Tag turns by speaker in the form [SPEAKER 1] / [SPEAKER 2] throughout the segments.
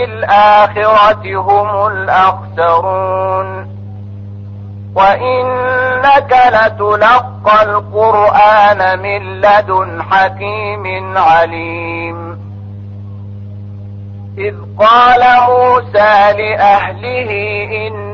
[SPEAKER 1] بالآخرة هم الأخسرون وإنك لتلقى القرآن من لدن حكيم عليم إذ قال موسى لأهله إن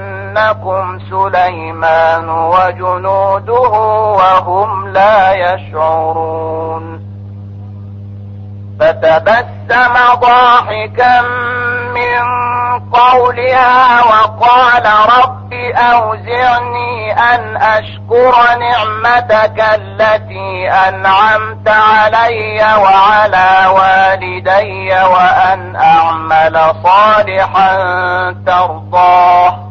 [SPEAKER 1] لكم سُلَيْمَانُ وَجُنُودُهُ وَهُمْ لَا يَشْعُرُونَ فتبسم ضاحكا من قولها وقال رب أوزعني أن أشكر نعمتك التي أنعمت علي وعلى والدي وأن أعمل صالحا ترضاه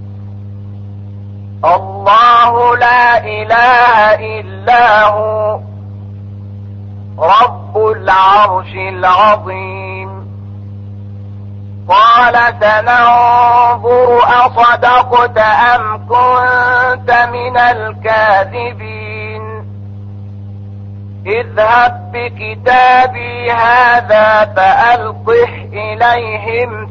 [SPEAKER 1] الله لا إله إلا هو رب العرش العظيم قال سننظر أصدقت أم كنت من الكاذبين اذهب بكتابي هذا فألقح إليهم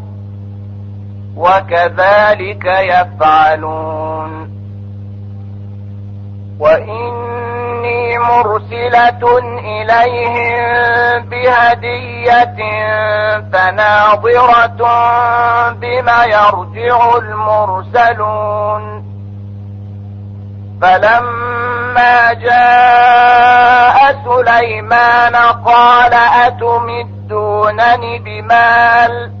[SPEAKER 1] وكذلك يفعلون وإني مرسلة إليهم بهدية فناظرة بما يرجع المرسلون فلما جاء سليمان قال أتمدونني بمال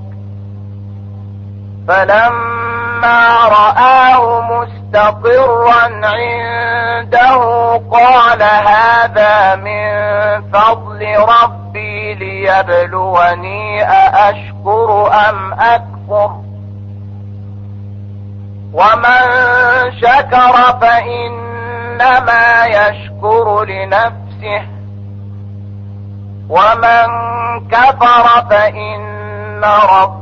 [SPEAKER 1] فلما رآه مستقرا عنده قال هذا من فضل ربي ليبلوني أأشكر أم أكفر ومن شكر فإنما يشكر لنفسه ومن كفر فإن ربه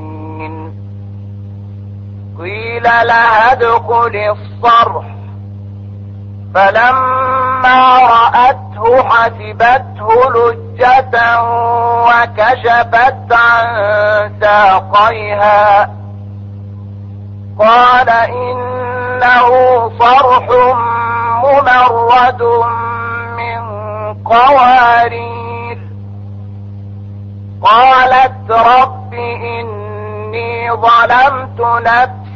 [SPEAKER 1] قيل لها ادخل الصرح فلما رأته حسبته لجة وكشفت عن ساقيها قال إنه صرح ممرد من قوارير
[SPEAKER 2] قالت
[SPEAKER 1] رب إني ظلمت نفسي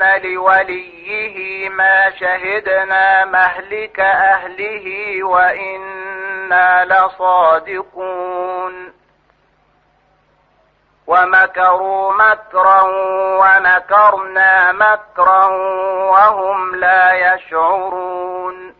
[SPEAKER 1] وَشَهِدْنَا لوليه ما شهدنا مهلك أهله وإنا لصادقون ومكروا مكرا ومكرنا مكرا وهم لا يشعرون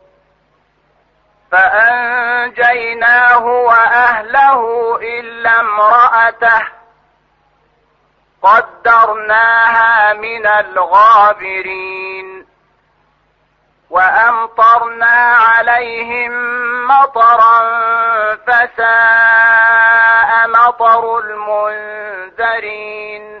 [SPEAKER 1] فأنجيناه وأهله إلا امرأته قدرناها من الغابرين وأمطرنا عليهم مطرا فساء مطر المنذرين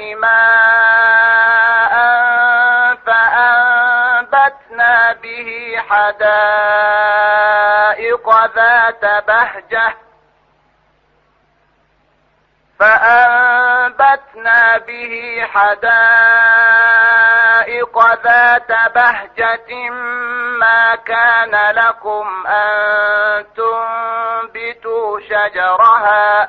[SPEAKER 1] ماء فأنبتنا به حدائق ذات بهجة فأنبتنا به حدائق ذات بهجة ما كان لكم أن تنبتوا شجرها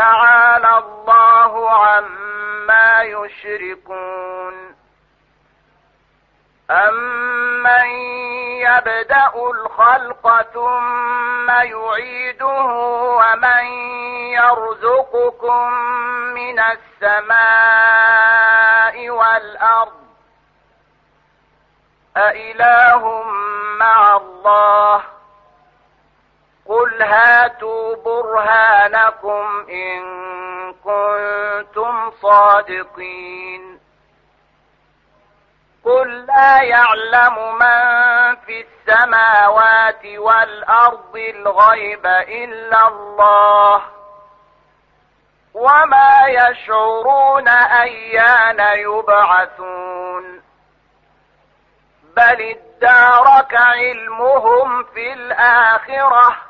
[SPEAKER 1] تعالى الله عما يشركون أمن يبدأ الخلق ثم يعيده ومن يرزقكم من السماء والأرض أإله مع الله ؟ قل هاتوا برهانكم إن كنتم صادقين قل لا يعلم من في السماوات والأرض الغيب إلا الله وما يشعرون أيان يبعثون بل ادارك علمهم في الآخرة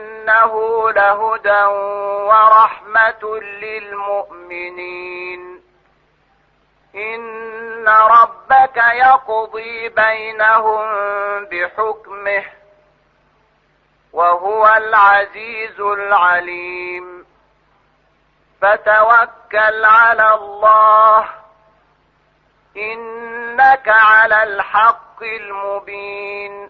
[SPEAKER 1] إنه لهدى ورحمة للمؤمنين إن ربك يقضي بينهم بحكمه وهو العزيز العليم فتوكل على الله إنك على الحق المبين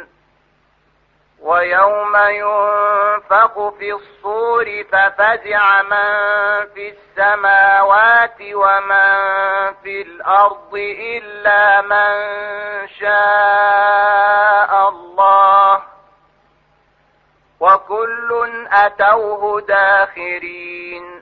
[SPEAKER 2] ويوم
[SPEAKER 1] ينفق في الصور ففزع من في السماوات ومن في الأرض إلا من شاء الله وكل أتوه داخرين